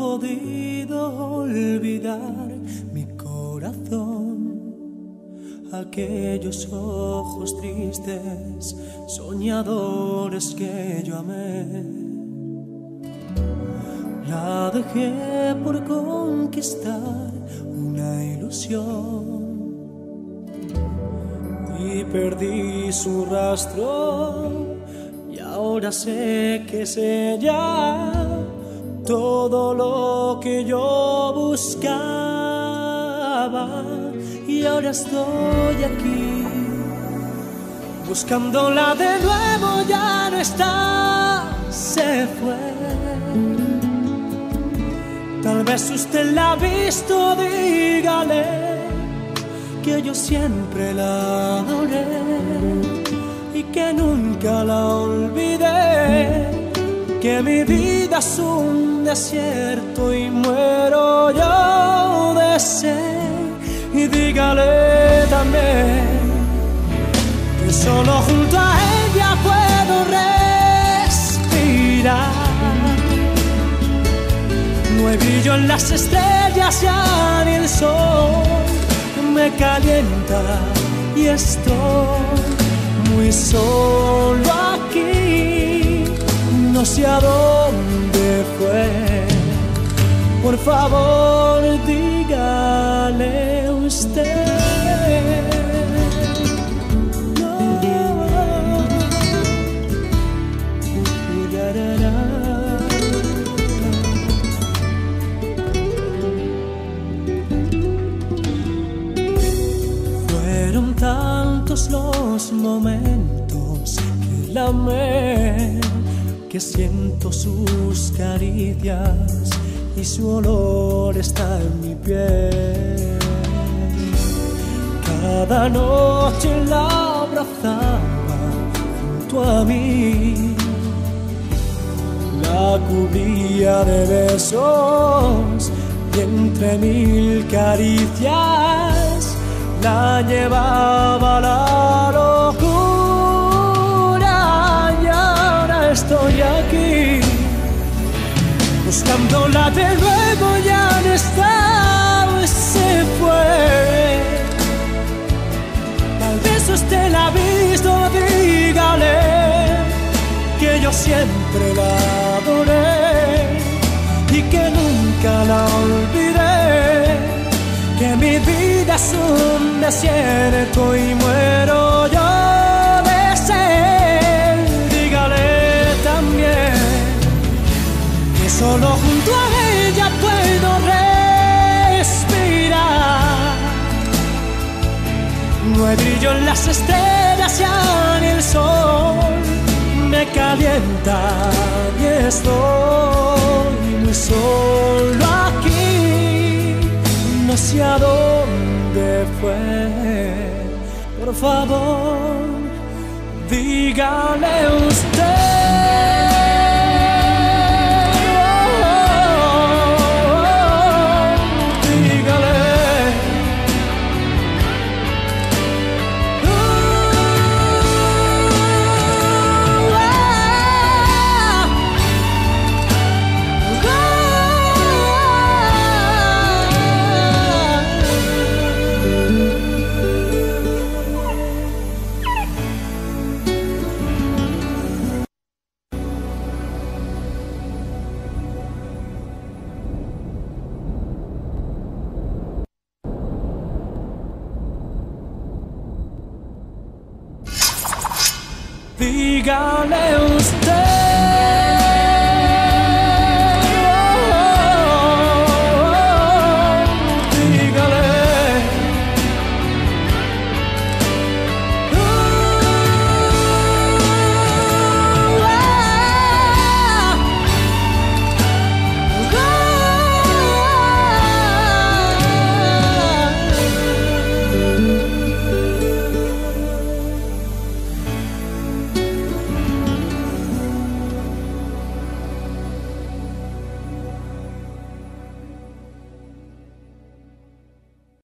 podido olvidar mi corazón. Aquellos ojos tristes, soñadores que yo amé. La dejé por conquistar una ilusión y perdí su rastro y ahora sé que es ella todo lo que yo buscaba y ahora estoy aquí buscándola de nuevo ya no está se fue. Tal vez usted la ha visto dígale que yo siempre la adoré y que nunca la olvidé que mi vida es un desierto y muero yo de sed. Y dígale también que solo junto a ella puedo respirar. No hay brillo en las estrellas ya ni el sol me calienta y estoy muy solo no sé a dónde fue. Por favor, dígale usted. Fueron tantos los momentos que la amé que siento sus caricias y su olor está en mi piel. Cada noche la abrazaba junto a mí, la cubría de besos y entre mil caricias la llevaba a la buscándola de nuevo ya no está se fue. Tal vez usted la ha visto dígale que yo siempre la adoré y que nunca la olvidé. Que mi vida es un desierto y muero yo solo junto a ella puedo respirar. No hay brillo en las estrellas ya ni el sol me calienta y estoy muy solo aquí no sé a dónde fue. Por favor, dígale usted. Dígale